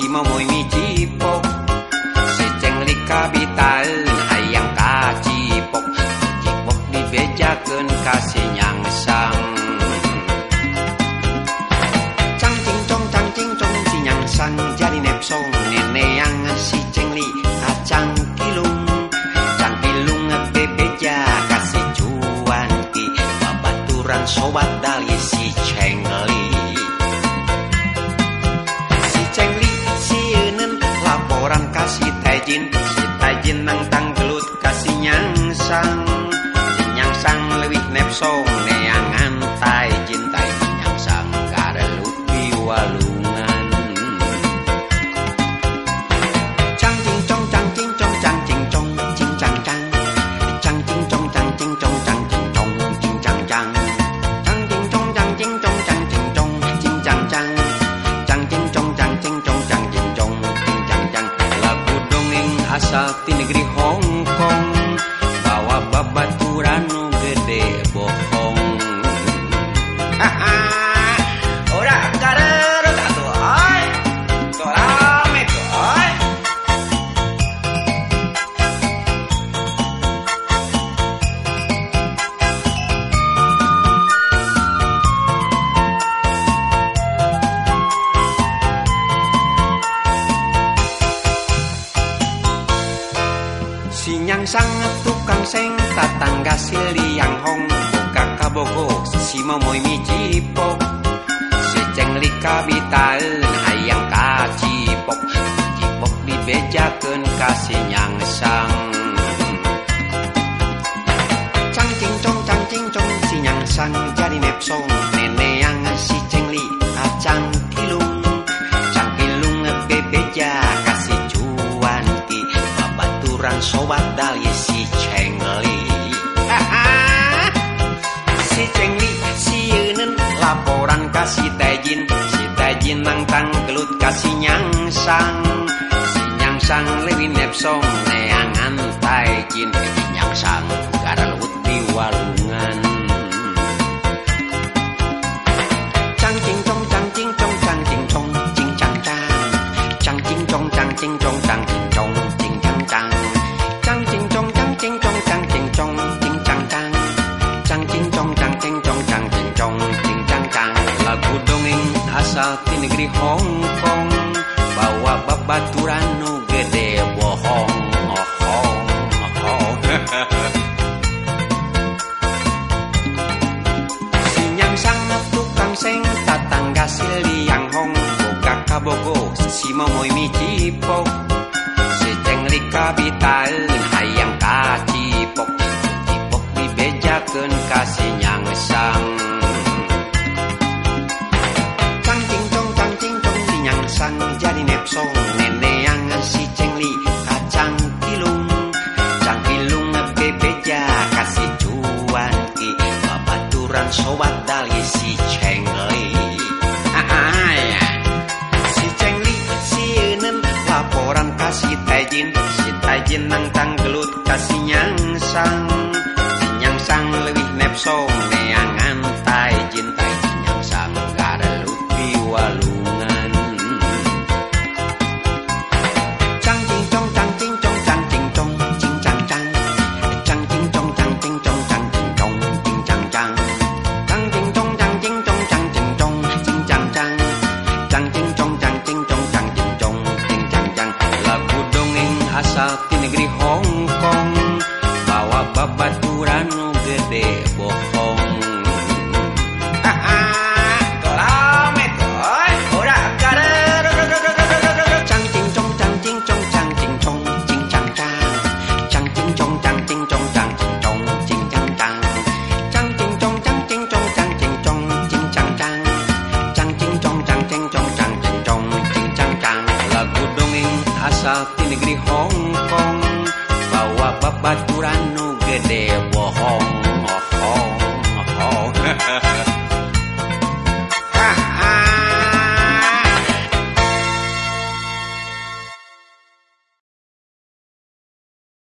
しももい cinta sa tinigri Hong Kan sangat tukang seng tatangga siliang hong. Buka kabogok si momoy mijipok si cengli kabitaeun hayang kacipok cipok dibejakeun ka sinyang sang cangcing cong cangcing cong sinyang sang jadi nepsong. 手不到亦是情理。是情理，是人 laporan kasih tajin, si tajin nang tanggelut kasih nyangsang, si nyangsang lewi nepsong neangan tajin, si nyangsang gara lewut di walungan. Cang cing cong cang cing cong cang cing cong cing cang cang, cang cing cong cang cing cong cang cing cong. asal di negeri Hong Kong bawa babaturan nu gede bohong oh, oh, oh. Sinyang sangat tukang seng tatangga siliang hong. Boga kabogo si momoy micipok si cengri kabital hayang kacipok cipok. Dibejakeun ka sinyang sang. Tiene tinegriho asal di negeri Hongkong bawa babaturan nu gede bohong oh, oh, oh.